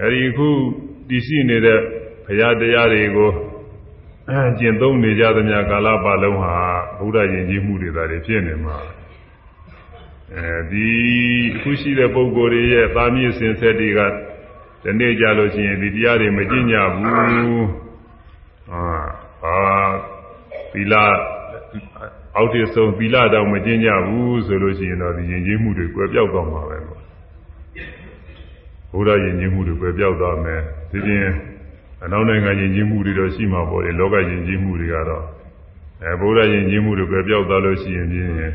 အဲဒီခုတည်ရှိနေတဲ့ဘုရားတရားတွေကိုကျင့်သုံးနေကြသမျှကာလပတ်လုံးဟာ ဘုရားယဉ်ကျေးမှုတွေသာတွေဖြစ်နေမှာအဲဒီအခုရှိတဲ့ပုဂ္ဂိုလ်တွေရဲ့သာမီးစင်ဆက်တွေကဒီနေ့ကြလို့ရှိရင်ဒီတရားတွေမကျင့်ကြဘူးဟာဟာသီလအောက်တည်ဆုံးသီလတောင်မကျင့်ကြဘူးဆိုလို့ရှိရင်တော့ဒီယဉ်ကျေးမှုတွေကွယ်ပြောက်သွားမှာပဲလို့ဘုရားယဉ်ကျေးမှုတွေကွယ်ပြောက်သွားမယ်ဒီပြင်အနောက်နိုင်ငံယဉ်ကျေးမှုတွေတော့ရှိမှာပေါ့လေလောကယဉ်ကျေးမှုတွေကတော့ အဲဘုရားယဉ်ကျေးမှုတွေကွယ်ပြောက်သွားလို့ရှိရင်ပြင်းရင်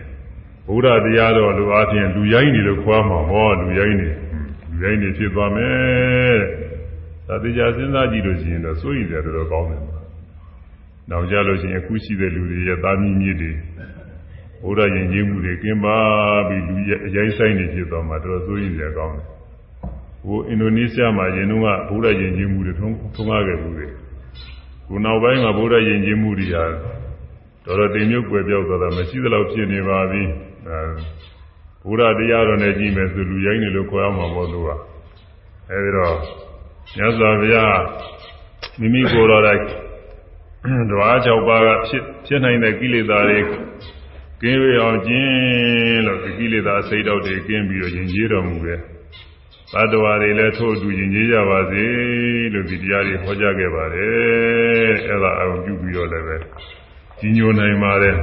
ဘုရားတရားတော်လူအားဖြင့်လူရိုင်းနေလို့ခွာမှာဟောလူရိုင်းနေလူရိုင်းနေဖြစ်သွားမယ်သာတိကြစဉ်းစားကြည့်လို့ရှိရင်တော့စိုးရိမ်တယ်တော်တော်ကောင်းတယ်နောက်ကြလို့ရှိရင်အခုရှိတဲ့လူတွေရဲ့သားမီးမြစ်တွေဘုရားယဉ်ကျေးမှုတွေကင်းပါပြီးလူရဲ့အရင်ဆိုင်နေဖြစ်သွားမှာတော်တော်စိုးရိမ်တယ်ကောင်းတယ်ဟိုအင်ဒိုနီးရှားမှာယင်တုန်းကဘုရားယဉ်ကျေးမှုတွေထုံးထုံးကားခဲ့ဘူးတွေခုနောက်ပိုင်းမှာဘုရားယဉ်ကျေးမှုတွေဟာ တော်တော်တင်မြုပ်ွယ်ပြောက်သွားတာမရှိသလောက်ဖြစ်နေပါပြီဘုရားတရားတော်နဲ့ကြည့်မယ်ဆိုလူရိုင်းနေလို့ခေါ်ရမှာပေါ့သူကအဲဒီတော့မြတ်စွာဘုရားမိမိကိုယ်တော်တိုင်းဓဝါ၆ပါးကဖြစ်ဖြစ်နိုင်တဲ့ကိလေသာတွေကင်းရအောင်ကျင်းလို့ဒီကိလေသာစိတ်တော့တွေကင်းပြီးတော့ယဉ်ကျေးတော်မူတယ်သတ္တဝါတွေလည်းထို့အတူယဉ်ကျေးကြပါစေလို့ဒီတရားတွေဟောကြားခဲ့ပါတယ်အဲ့ဒါအုံပြုပြီးတော့လည်းပဲ ကြီးညိုနိုင်ပါတယ်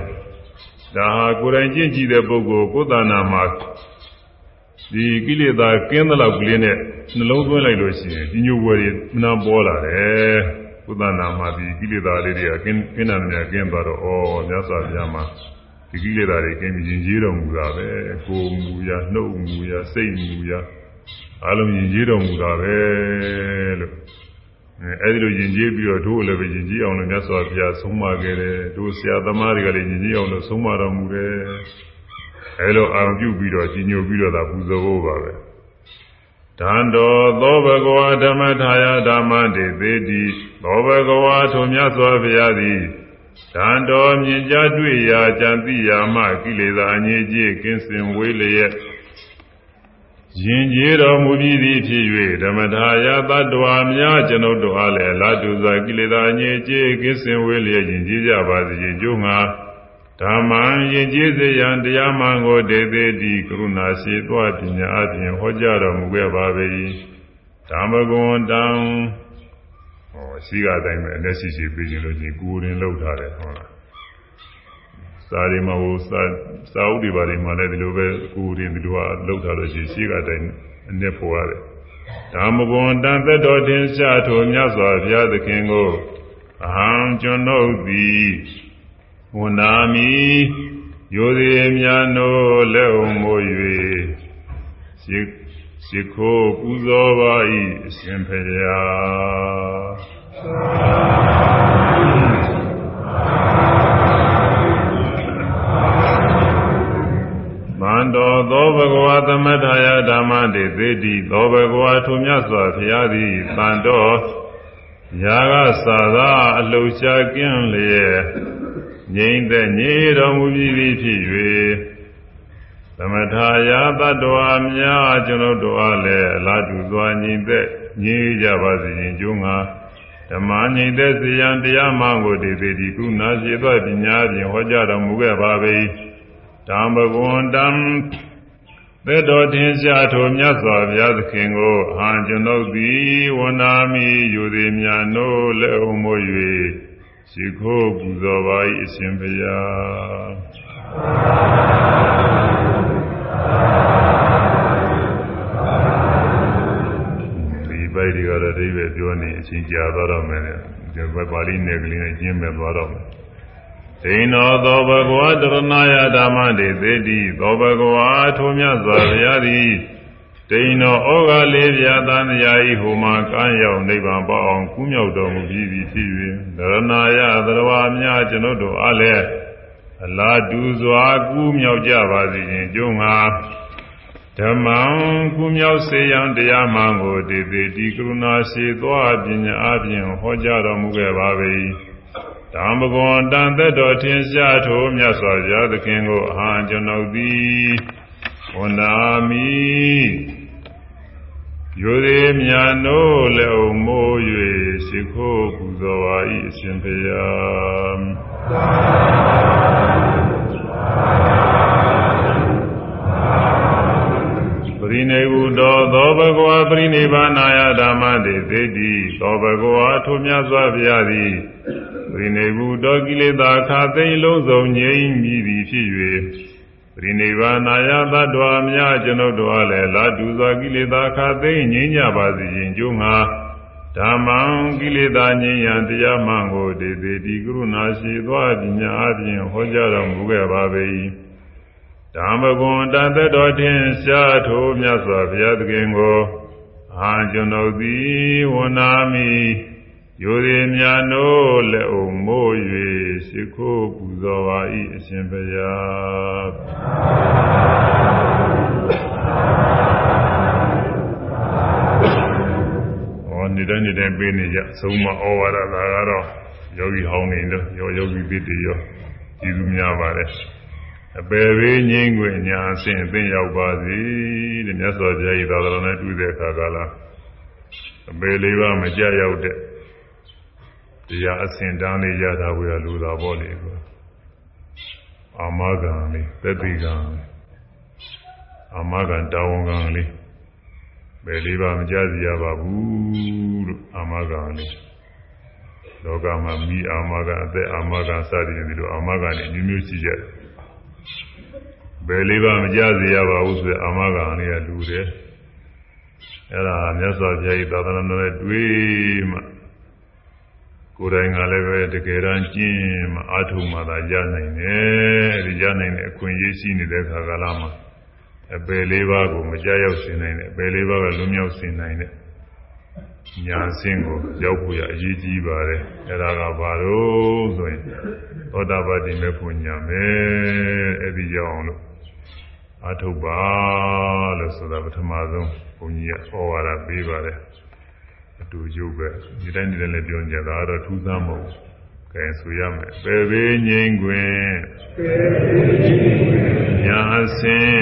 ဒါဟာကိုယ်တိုင်ကျင့်ကြည့်တဲ့ပုဂ္ဂိုလ်ကိုယ်တဏ္ဍာမှာဒီကိလေသာကင်းသလောက်ကလေးနဲ့နှလုံးသွင်းလိုက်လို့ရှိရင်ကြီးညိုွယ်တွေမနာပေါ်လာတယ်ကိုယ်တဏ္ဍာမှာဒီကိလေသာလေးတွေကကင်းကင်းတယ်များကင်းသွားတော့ဩမြတ်စွာဘုရားမှာဒီကိလေသာတွေကင်းပြီးရင်ကြီးတော်မူတာပဲကိုယ်မူရာနှုတ်မူရာစိတ်မူရာအလုံးယဉ်ကျေးတော်မူတာပဲလို့ အဲဒီလိုယဉ်ကျေးပြီးတော့တို့လည်းပဲယဉ်ကျေးအောင်လို့မြတ်စွာဘုရားဆုံးမခဲ့တယ်တို့ဆရာသမားတွေကလည်းယဉ်ကျေးအောင်လို့ဆုံးမတော်မူတယ်အဲလိုအာရုံပြုပြီးတော့ကြီးညိုပြီးတော့သာပူဇော်ဖို့ပါပဲတန်တော်သောဘဂဝါဓမ္မထာယဓမ္မတေသေးတိသောဘဂဝါထိုမြတ်စွာဘုရားသည်တန်တော်မြင်ကြတွေ့ရာကြံသိရာမှကိလေသာအငြိအကျေးကင်းစင်ဝေးလျက် ရင်ကျေတော်မူပြီးသည်ဖြစ်၍ဓမ္မထာယတတ္တဝါများကျွန်ုပ်တို့အားလည်းလာတုစွာကိလေသာအငြိအကျေးကင်းစင်ဝေးလျက်ရင်ကျေးကြပါစေကျိုးငါဓမ္မံရင်ကျေးစေရန်တရားမှန်ကိုဒေသေးတိကရုဏာရှိသွားပညာအပြင်ဟောကြားတော်မူခဲ့ပါ၏ဓမ္မဂုဏ်တံဟောရှိကတိုင်းပဲအလက်ရှိရှိပြီးရင်လို့ဒီကိုယ်ရင်လောက်ထားတယ်ဟုတ်လား စာရီမဟုတ်စာစာအုပ်တွေပါတွေမှာလည်းဒီလိုပဲကိုယ်ရင်ဒီလိုကလောက်ထားလို့ရှိရှိကတိုင်းအနည်းပေါ်ရတယ်ဓမ္မဂုဏ်တံသက်တော်တင်ရှားထိုမြတ်စွာဘုရားသခင်ကိုအဟံကျွန်ုပ်သည်ဝန္နာမိယောသည်များနိုးလက်ုံမို့၍ရှိရှိခိုးပူဇော်ပါ၏အရှင်ဖေယာမ ဓမ္မတေသေတိသောဘဂဝါထုမြတ်စွာဘုရားသည်တန်တော်ယာကသာသာအလှူရှားကင်းလျက်ငြိမ့်သက်ညေတော်မူပြီးပြီဖြစ်၍သမထာယာတတ္တဝါများကျွန်ုပ်တို့အားလည်းအလားတူစွာငြိမ့်သက်ညေကြပါစေခြင်းကျိုးငါဓမ္မငြိမ့်သက်စေရန်တရားမှကိုတည်တည်ဒီကုနာရှိသောပညာဖြင့်ဟောကြားတော်မူခဲ့ပါ၏ဓမ္မဂွန်တံ သက်တော်တင်ရှားထိုမြတ်စွာဘုရားသခင်ကိုဟန်ကျွန်ုပ်သည်ဝန္နာမိယူသည်များနိုးလက်အုံမို့၍ရှိခိုးပူဇော်ပါ၏အရှင်ဘုရားဒီပိုက်တွေကတော့အဓိပ္ပာယ်ပြောနေအချင်းကြာသွားတော့မယ်ဒီဘက်ပါဠိနယ်ကလေးနဲ့ကျင်းမဲ့သွားတော့မယ် ဒိနောသောဘဂဝါတရဏယဓမ္မတေသေတိသောဘဂဝါထိုမြတ်စွာဘုရားသည်ဒိနောဩဃလေးပြာသံဃာဤဟူမှာကမ်းရောက်နိဗ္ဗာန်ပေါအောင်ကူးမြောက်တော်မူပြီးပြီဖြစ်၍ဒရဏယသရဝါများကျွန်ုပ်တို့အားလည်းအလားတူစွာကူးမြောက်ကြပါစေခြင်းကျုံငါဓမ္မံကူးမြောက်စေရန်တရားမှန်ကိုတေတေတိကရုဏာရှိသောပညာအပြင်ဟောကြားတော်မူခဲ့ပါ၏ ဓမ္မဂွန်တန်သက်တော်ထင်ရှားထိုမြတ်စွာဘုရားသခင်ကိုအဟံကျွန်ုပ်သည်ဝန္နာမိယောသေးမြတ်နိုးလည်းအုံမိုး၍ရှိခိုးပူဇော်ပါ၏အရှင်ဘုရားပရိနေဟုတော်သောဘဂဝါပရိနိဗ္ဗာနာယဓမ္မတေသေတိသောဘဂဝါထိုမြတ်စွာဘုရားသည်ပ ရိနေဟုတော်ကိလေသာခသိမ့်လုံးစုံငြိမ်းမြည်သည်ဖြစ်၍ပရိနိဗ္ဗာနာယသတ္တဝါများကျွန်ုပ်တို့အားလည်းလာတူစွာကိလေသာခသိငြိမ်းကြပါစေခြင်းကျိုးငါဓမ္မံကိလေသာငြိမ်းရန်တရားမှန်ကိုဒေသေတိကရုဏာရှိသောပညာအပြင်ဟောကြားတော်မူခဲ့ပါ၏ဓမ္မဂုဏ်တန်သက်တော်ထင်ရှားထိုမြတ်စွာဘုရားသခင်ကိုအာကျွန်ုပ်သည်ဝနာမိ ယောသည်များနိုးလက်အုံမိုး၍ရှိခိုးပူဇော်ပါ၏အရှင်ဘုရားဟောနေတဲ့နေတဲ့ပေးနေကြသုံးမဩဝါဒသာကတော့ယောဂီဟောင်းနေလို့ယောယောဂီပိတ္တိရောကျေးဇူးများပါတယ်အပေဘေးငြိမ်းွယ်ညာအစဉ်အသိရောက်ပါစေတဲ့မြတ်စွာဘုရားဤသာသနာနဲ့တွေ့တဲ့အခါကလာအပေလေးပါမကြရောက်တဲ့ တရားအစဉ်တန်းလေးရတာဝေလူသာပေါ့လေကွာအာမဂံလေးသက်တိကံအာမဂံတာဝန်ကံလေးဘယ်လေးပါမကြစီရပါဘူးလို့အာမဂံလေးလောကမှာမိအာမဂံအသက်အာမဂံစသည်တွေလိုအာမဂံတွေမျိုးမျိုးရှိကြတယ်ဘယ်လေးပါမကြစီရပါဘူးဆိုရင်အာမဂံလေးကလူတယ်အဲ့ဒါမြတ်စွာဘုရား၏သာသနာတော်နဲ့တွေ့မှ ကိုယ်တိုင်ကလည်းပဲတကယ်တမ်းကျင့်မှအာထုမှသာရနိုင်တယ်အဲဒီရနိုင်တဲ့အခွင့်အရေးရှိနေတဲ့ခါကာလမှာအပယ်လေးပါးကိုမကြောက်ရောက်စေနိုင်တဲ့အပယ်လေးပါးကလွတ်မြောက်စေနိုင်တဲ့ညာစင်းကိုရောက်ဖို့ရအရေးကြီးပါတယ်အဲ့ဒါကဘာလို့ဆိုရင်သောတာပတိမေဖို့ညာမယ်အဲ့ဒီရောက်အောင်လို့အထုပ်ပါလို့ဆိုတာပထမဆုံးဘုန်းကြီးကဩဝါဒပေးပါတယ် အတူတူပဲဒီတိုင်းဒီတိုင်းလည်းပြောကြတာတော့ထူးဆန်းမဟုတ်ဘူးကဲဆိုရမယ်ပေပေငိမ့်ခွင်ညာအစင်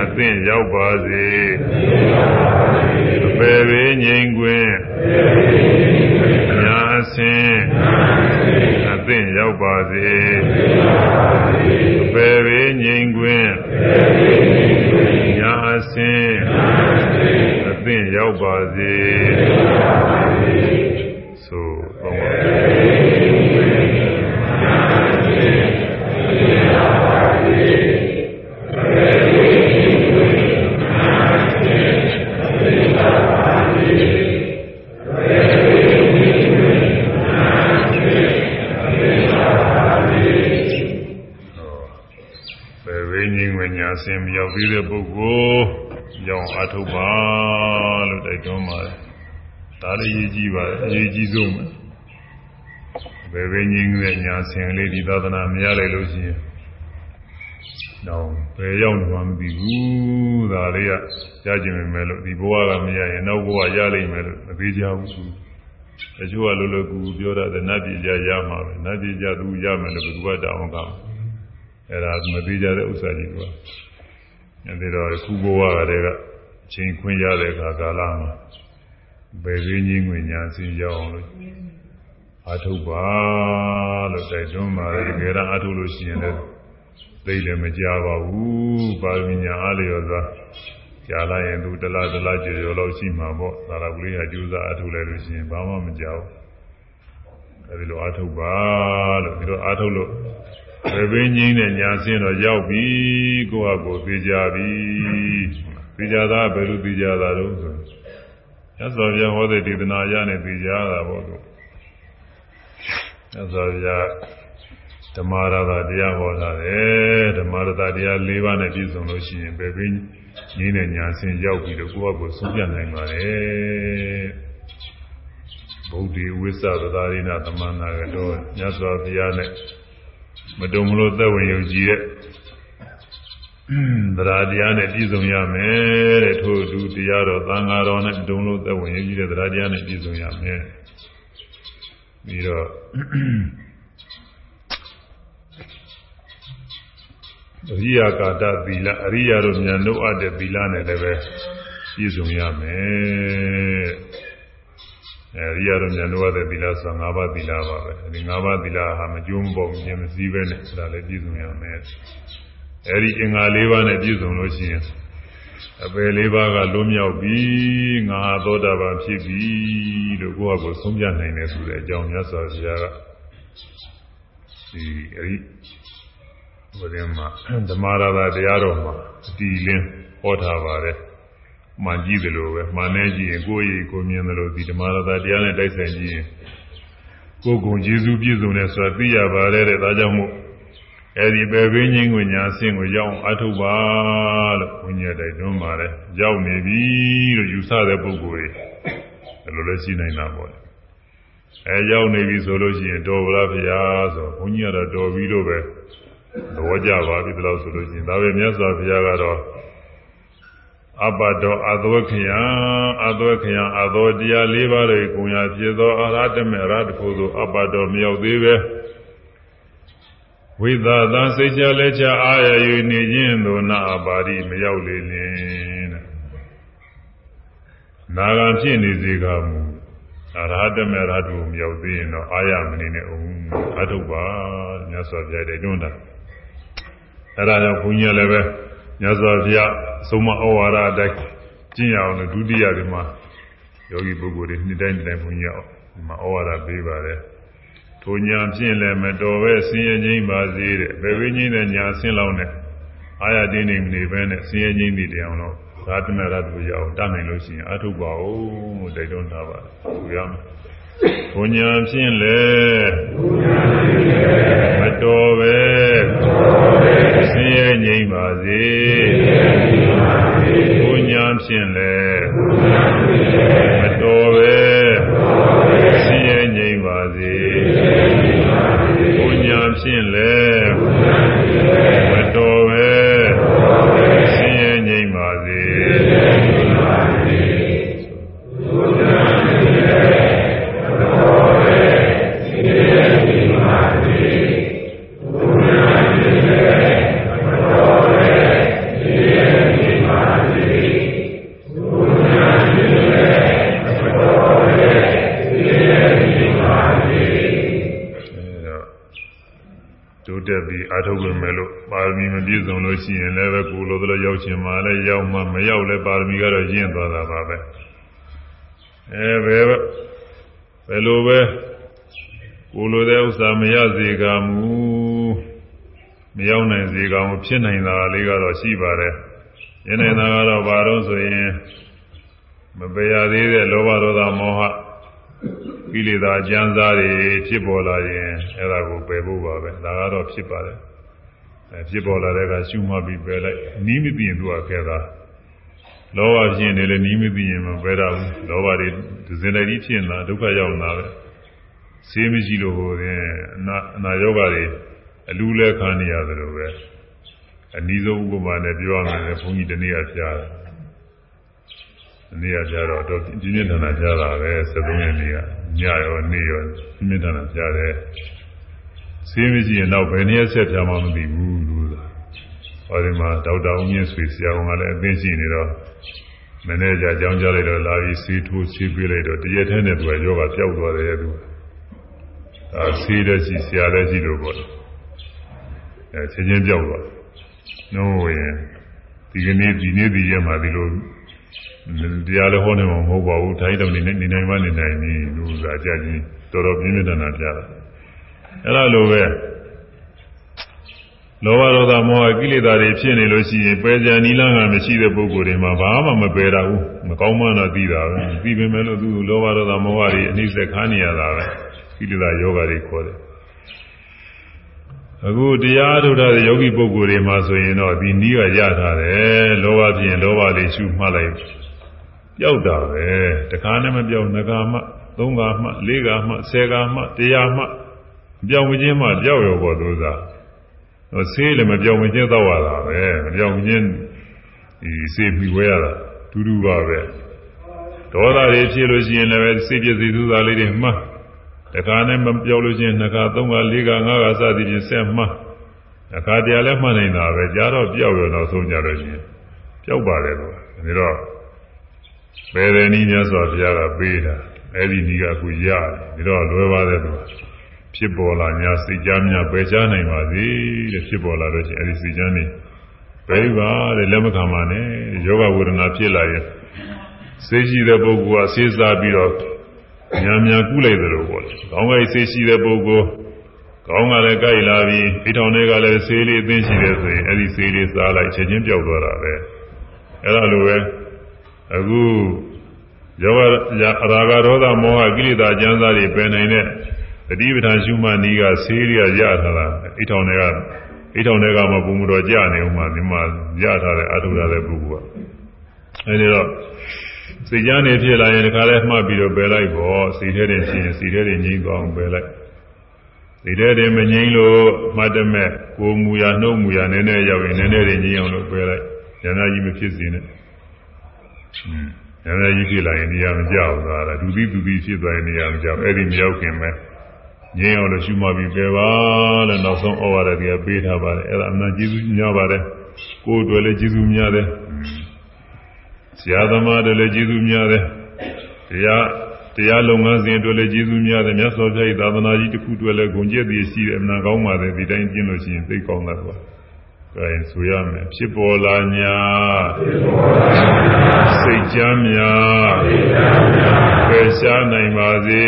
အသင့်ရောက်ပါစေပေပေငိမ့်ခွင်ညာအစင်အသင့်ရောက်ပါစေပေပေငိမ့်ခွင်ညာအစင်အ သင့်ရောက်ပါစေ ဆိုတော့ဆင်မြောက်ပြီးတဲ့ပုဂ္ဂိုလ်ကြောင့်အထုပ်ပါလို့တိုက်တွန်းပါတယ်။ဒါလည်းရေးကြည့်ပါအရေးကြီးဆုံးပဲ။ဘယ်ပဲငြင်းငယ်ညာဆင်လေးဒီသာသနာမရလိုက်လို့ရှိရင်တော့ဘယ်ရောက်မှမသိဘူး။ဒါလေးကကြားကျင်မယ်လို့ဒီဘဝကမရရင်နောက်ဘဝရလိမ့်မယ်လို့မသေးကြဘူး။တချို့ကလိုလိုကူပြောတာနတ်ပြည်ကြရမှာပဲ။နတ်ပြည်ကြသူရမယ်လို့ဘယ်သူကတောင်းက အဲ့ဒါမသေးကြတဲ့ဥစ္စာကြီးကအဲဒီတော့ခုဘဝကတည်းကချိန်ခွင့်ရတဲ့အခါကာလမှာဘယ်ရင်းကြီးငွေညာစင်ရောက်အောင်လို့အာထုတ်ပါလို့တိုက်တွန်းပါတယ်တကယ်တော့အာထုတ်လို့ရှိရင်လည်းသိလည်းမကြပါဘူးပါရမီညာအားလျော်စွာကြာလာရင်သူတလားတလားကြော်ကြော်လောက်ရှိမှာပေါ့သာရကလေးကကြိုးစားအာထုတ်လိုက်လို့ရှိရင်ဘာမှမကြောက်အဲဒီလိုအာထုတ်ပါလို့ပြီးတော့အာထုတ်လို့ ဘယ်ပင်ငိမ့်တဲ့ညာစင်းတော့ရောက်ပြီကိုယ့်ဟာကိုယ်သိကြပြီသိကြတာဘယ်လိုသိကြတာတော့ဆိုရသော်ပြဟောတဲ့ဒေသနာရနဲ့သိကြတာပေါ့သူရသော်ပြဓမ္မရတာတရားဟောတာတယ်ဓမ္မရတာတရား၄ပါးနဲ့ပြည့်စုံလို့ရှိရင်ဘယ်ပင်ငိမ့်တဲ့ညာစင်းရောက်ပြီလို့ကိုယ့်ဟာကိုယ်ဆုံးဖြတ်နိုင်ပါတယ်ဗုဒ္ဓဝိသသသာရိနာသမန္နာကတော့မြတ်စွာဘုရားနဲ့ မတုံမလို့သက်ဝင်ယုံကြည်တဲ့သရာတရားနဲ့ပြည့်စုံရမယ်တဲ့ထို့အတူတရားတော်သံဃာတော်နဲ့တုံလို့သက်ဝင်ယုံကြည်တဲ့သရာတရားနဲ့ပြည့်စုံရမယ်ပြီးတော့အရိယာကာတသီလအရိယာတို့ဉာဏ်တို့အပ်တဲ့သီလနဲ့လည်းပဲပြည့်စုံရမယ် အဲဒီရတော့ဉာဏ်တော်တဲ့သီလဆိုတာ၅ပါးသီလပါပဲအဲဒီ၅ပါးသီလဟာမကျွမ်းပေါ့မြင်မစည်းပဲနဲ့ဆိုတာလည်းပြည့်စုံရမယ်အဲဒီအင်္ဂါ၄ပါးနဲ့ပြည့်စုံလို့ရှိရင်အပယ်၄ပါးကလွတ်မြောက်ပြီးငါသောတာပန်ဖြစ်ပြီလို့ကိုယ့်အကိုဆုံးဖြတ်နိုင်တယ်ဆိုတဲ့အကြောင်းမြတ်စွာဘုရားကဒီအဲဒီဘုရင်မှာဓမ္မရာသာတရားတော်မှာအတီလင်းဟောထားပါတယ် မှန်ကြည့်တယ်လို့ပဲမှန်နေကြည့်ရင်ကိုယ်ရည်ကိုမြင်တယ်လို့ဒီဓမ္မရတာတရားနဲ့တိုက်ဆိုင်ကြည့်ရင်ကိုယ်ကုံကျေစုပြည့်စုံတယ်ဆိုတာသိရပါတယ်တဲ့ဒါကြောင့်မို့အဲဒီပဲပင်ချင်းကိုညာဆင်းကိုရောက်အထုပ်ပါလို့ဘုညာတိုက်တွန်းပါတယ်ရောက်နေပြီလို့ယူဆတဲ့ပုဂ္ဂိုလ်တွေဘယ်လိုလဲရှိနိုင်တာပေါ့အဲရောက်နေပြီဆိုလို့ရှိရင်တော်ဗလားဗျာဆိုဘုန်းကြီးကတော့တော်ပြီလို့ပဲသဘောကျပါပြီဒီလောက်ဆိုလို့ရှိရင်ဒါပဲမြတ်စွာဘုရားကတော့ အပတောအသောခယံအသောခယံအသောတရား၄ပါးတွေကိုညာဖြစ်သောအရဟတမေရတဖို့သောအပတောမရောက်သေးပဲဝိသသစိတ်ချလက်ချအာရယူနေခြင်းသို့နာအပါရိမရောက်လေလင်တဲ့နာဂံဖြစ်နေစေကမူအရဟတမေရတဖို့မရောက်သေးရင်တော့အာရမနေနဲ့အောင်အထုတ်ပါမြတ်စွာဘုရားတဲ့တွန်းတာအဲဒါကြောင့်ဘုန်းကြီးလည်းပဲ မြတ်စွာဘုရားသုံးမဩဝါဒအတိုင်းကျင့်ရအောင်လို့ဒုတိယဒီမှာယောဂီပုဂ္ဂိုလ်တွေနှစ်တိုင်းနှစ်တိုင်းဘုန်းကြီးအောင်ဒီမှာဩဝါဒပေးပါတယ်ထိုညာဖြင့်လည်းမတော်ပဲဆင်းရဲခြင်းပါစေတဲ့ဘယ်ဝိညာဉ်နဲ့ညာဆင်းလောင်းတဲ့အာရတင်းနေမနေပဲနဲ့ဆင်းရဲခြင်းတွေတရားအောင်လို့သာသနာရတူရအောင်တတ်နိုင်လို့ရှိရင်အထုပ်ပါဦးလို့တိုက်တွန်းထားပါတယ်ဆိုရမယ်ဘုညာဖြင့်လည်းမတော်ပဲဆင်း ရဲငြိမ်းပါစေဘုညာဖြင့်လဲမ ကိုလိုတဲ့ဥစ္စာမရစေကမူမရောက်နိုင်စေကမူဖြစ်နိုင်တာလေးကတော့ရှိပါတယ်ရင်းနေတာကတော့ဘာလို့ဆိုရင်မပယ်ရသေးတဲ့လောဘဒေါသမောဟကိလေသာအကျဉ်းစားတွေဖြစ်ပေါ်လာရင်အဲ့ဒါကိုပယ်ဖို့ပါပဲဒါကတော့ဖြစ်ပါတယ်အဲဖြစ်ပေါ်လာတဲ့အခါရှုမှတ်ပြီးပယ်လိုက်နီးမသိရင်သူကခဲတာလောဘဖြစ်နေလေနီးမသိရင်မပယ်တော့ဘူးလောဘတွေဒီစင်လိုက်ကြီးဖြစ်နေတာဒုက္ခရောက်နေတာပဲ ဆေးမရှိလို့ဟိုရင်အနာအနာယောဂတွေအလူလဲခံနေရတယ်လို့ပဲအနည်းဆုံးဥပမာနဲ့ပြောရမယ်ဘုန်းကြီးတနေ့ကကြားတယ်ဒီနေ့ကကြားတော့တော့ဒီနေ့တဏ္ဍာကြားတာပဲ73ရက်နေ့ကညရောနေ့ရောဒီနေ့တဏ္ဍာကြားတယ်ဆေးမရှိရင်တော့ဘယ်နည်းဆက်ပြမှမသိဘူးလို့သာဟောဒီမှာဒေါက်တာဦးမြင့်ဆွေဆရာဝန်ကလည်းအသိရှိနေတော့မနေ့ကကြောင်းကြားလိုက်တော့လာပြီးဆေးထိုးဆေးပေးလိုက်တော့တရက်ထဲနဲ့သူကယောဂပျောက်သွားတယ်သူ အဲဆေးတဲ့ရှိဆရာတဲ့ရှိလို့ပေါ့အဲချင်းချင်းပျောက်သွားနှုံးဝင်ဒီကနေ့ဒီနေ့ဒီရက်မှာဒီလိုတရားလည်းဟောနေမှာမဟုတ်ပါဘူးထိုင်းတောင်နေနေနိုင်မှနေနိုင်ပြီလူစားကြကြီးတော်တော်ပြင်းပြထန်ထန်ပြတာအဲ့လိုလိုပဲလောဘဒေါသမောဟကိလေသာတွေဖြစ်နေလို့ရှိရင်ပယ်ကြံနီးလန်းကမရှိတဲ့ပုဂ္ဂိုလ်တွေမှာဘာမှမပယ်တာဘူးမကောင်းမှတော့သိတာပဲသိပေမဲ့လို့သူလောဘဒေါသမောဟတွေအနှိမ့်ဆက်ခါနေရတာပဲ ကိလေသာယောဂတွေခေါ်တယ်အခုတရားထုတ်တဲ့ယောဂီပုဂ္ဂိုလ်တွေမှာဆိုရင်တော့ဒီနီးကရထားတယ်လောဘဖြစ်ရင်လောဘလေးရှုမှတ်လိုက်ပျောက်တာပဲတခါနဲ့မပျောက်ငကာမှသုံးကာမှလေးကာမှဆယ်ကာမှတရားမှပြောင်းမခြင်းမှပျောက်ရောပေါ်သူစားဟိုဆေးလည်းမပြောင်းမခြင်းတော့ရတာပဲမပြောင်းမခြင်းဒီဆေးပြီးဝဲရတာဒူးဒူးပါပဲဒေါသတွေဖြစ်လို့ရှိရင်လည်းစိတ်ပြည့်စည်သူသားလေးတွေမှတ ခါနဲ့မပြောလို့ချင်းနှစ်ခါသုံးခါလေးခါငါးခါစသည်ဖြင့်ဆက်မှတခါတည်းလည်းမှတ်နေတာပဲကြာတော့ပျောက်ရတော့ဆုံးကြလို့ချင်းပျောက်ပါတယ်လို့ဒါတော့ဘယ်တဲ့နည်းများဆိုဘုရားကပေးတာအဲ့ဒီနည်းကအခုရတယ်ဒါတော့လွယ်ပါတယ်သူဖြစ်ပေါ်လာညာစိတ်ကြမ်းများပယ်ချနိုင်ပါစေတဲ့ဖြစ်ပေါ်လာလို့ချင်းအဲ့ဒီစိတ်ကြမ်းနေဘယ်ပါတဲ့လက်မခံပါနဲ့ယောဂဝေဒနာဖြစ်လာရင်စိတ်ရှိတဲ့ပုဂ္ဂိုလ်ကစေးစားပြီးတော့ ညာညာကုလိုက်တယ်လို့ပေါ့။ကောင်းကင်ဆေးရှိတဲ့ပုဂ္ဂိုလ်ကောင်းကလည်းကြိုက်လာပြီးအိထောင်တွေကလည်းဆေးလေးအသိရှိတယ်ဆိုရင်အဲ့ဒီဆေးလေးစားလိုက်ချက်ချင်းပြောက်သွားတာပဲ။အဲ့ဒါလိုပဲအခုယောဂရာဂဒေါသမောဟကိလေသာကျမ်းစာတွေပယ်နိုင်တဲ့တတိပဌာန်ရှုမှတ်နည်းကဆေးတွေကရထားတာအိထောင်တွေကအိထောင်တွေကမပုံမတော်ကြနေဦးမှာဒီမှာရထားတဲ့အထုရတဲ့ပုဂ္ဂိုလ်ကအဲဒီတော့ စိတ်ကြမ်းနေဖြစ်လာရင်ဒီခါလဲမှတ်ပြီးတော့ပယ်လိုက်ပေါ့စိတ်ထဲတင်ရှိရင်စိတ်ထဲတင်ငြိမ်းသွားအောင်ပယ်လိုက်စိတ်ထဲတင်မငြိမ်းလို့မှတ်တမဲ့ကိုမူရနှုတ်မူရနည်းနည်းရောက်ရင်နည်းနည်းတင်ငြိမ်းအောင်လို့ပယ်လိုက်ဉာဏ်ကြီးမဖြစ်စေနဲ့ဉာဏ်ကြီးဖြစ်လာရင်နေရာမကြောက်သွားတာဒုတိဒုတိဖြစ်သွားရင်နေရာမကြောက်အဲ့ဒီမရောက်ခင်ပဲငြိမ်းအောင်လို့ရှုမှတ်ပြီးပယ်ပါလို့နောက်ဆုံးဩဝါဒတွေကပေးထားပါတယ်အဲ့ဒါအမှန်ကျေးဇူးများပါတယ်ကိုယ်တွေ့လည်းကျေးဇူးများတယ် ဆရာသမားတွေလည်းကျေးဇူးများတယ်တရားတရားလုပ်ငန်းစဉ်တွေလည်းကျေးဇူးများတယ်မြတ်စွာဘုရား၏သာသနာကြီးတစ်ခုတွေလည်းဂုဏ်ကျက်တည်ရှိတယ်အမှန်ကောင်းပါတယ်ဒီတိုင်းကျင့်လို့ရှိရင်သိကောင်းတာကွာအဲဆိုရမယ်ဖြစ်ပေါ်လာညာစိတ်ကြမ်းများပယ်ရှားနိုင်ပါစေ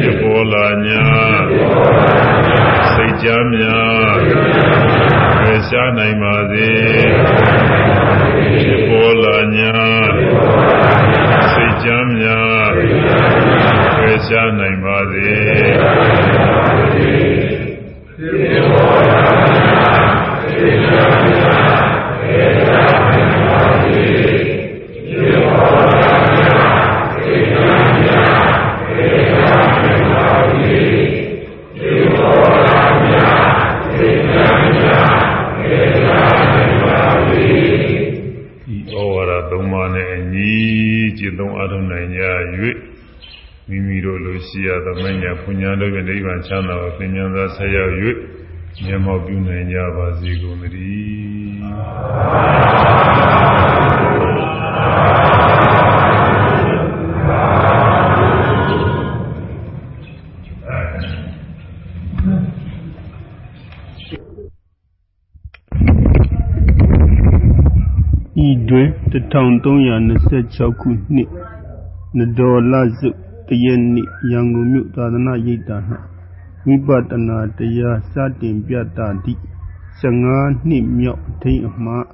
ဖြစ်ပေါ်လာညာစိတ်ကြမ်းများပယ်ရှားနိုင်ပါစေဖြစ် ပေါ်လာညာစိတ်ကြမ်းများပယ်ရှားနိုင်ပါစေဖြစ်ပေါ် ပါနဲ့အညီจิตသုံးအထုံနိုင်ကြ၍မိမိတို့လိုရှိရသမိုင်းညာပူညာတို့ရဲ့နိဗ္ဗာန်ချမ်းသာကိုသင်ညာသာဆက်ရောက်၍မျက်မှောက်ပြုနိုင်ကြပါစေကုန်သတည်း 1326ခုနှစ်နတော်လစုတရက်နေ့ရန်ကုန်မြို့သာသနာရိပ်သာ၌ဝိပဿနာတရားစတင်ပြသသည့်15နှစ်မြောက်အထိမ်းအမှတ်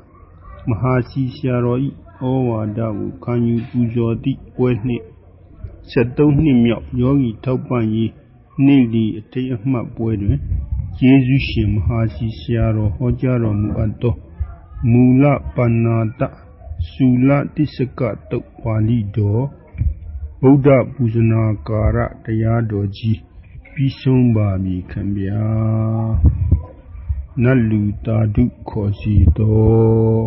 မဟာစီဆရာတော်၏ဩဝါဒကိုခံယူပူဇော်သည့်ပွဲနှင့်73နှစ်မြောက်ယောဂီထောက်ပံ့ရေးနေ့လီအထိမ်းအမှတ်ပွဲတွင်ယေရှုရှင်မဟာစီဆရာတော်ဟောကြားတော်မူအပ်သောမူလပါဏာတ ဆူလတိစ္စကတုတ်ပါဠိတော်ဗုဒ္ဓပူဇနာကာရတရားတော်ကြီးပြီးဆုံးပါပြီခင်ဗျာနတ်လူတာဓုခေါ်စီတော်